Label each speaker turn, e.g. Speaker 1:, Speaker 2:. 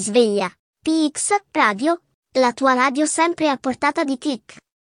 Speaker 1: Sveglia. PX Radio, la tua radio sempre a portata di click.